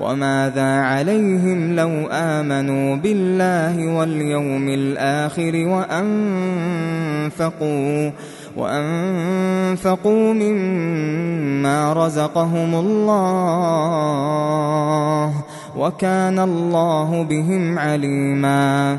وماذا عليهم لو آمنوا بالله واليوم الآخر وأنفقوا وأنفقوا مما رزقهم الله وكان الله بهم عليما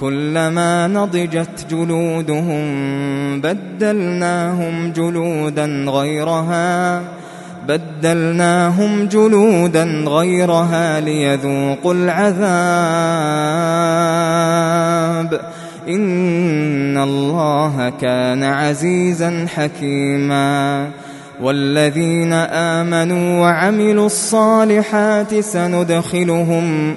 كلما نضجت جلودهم بدلناهم جلودا غيرها بدلناهم جلودا غيرها ليذوقوا العذاب. إن الله كان عزيزا حكيما. والذين آمنوا وعملوا الصالحات سندخلهم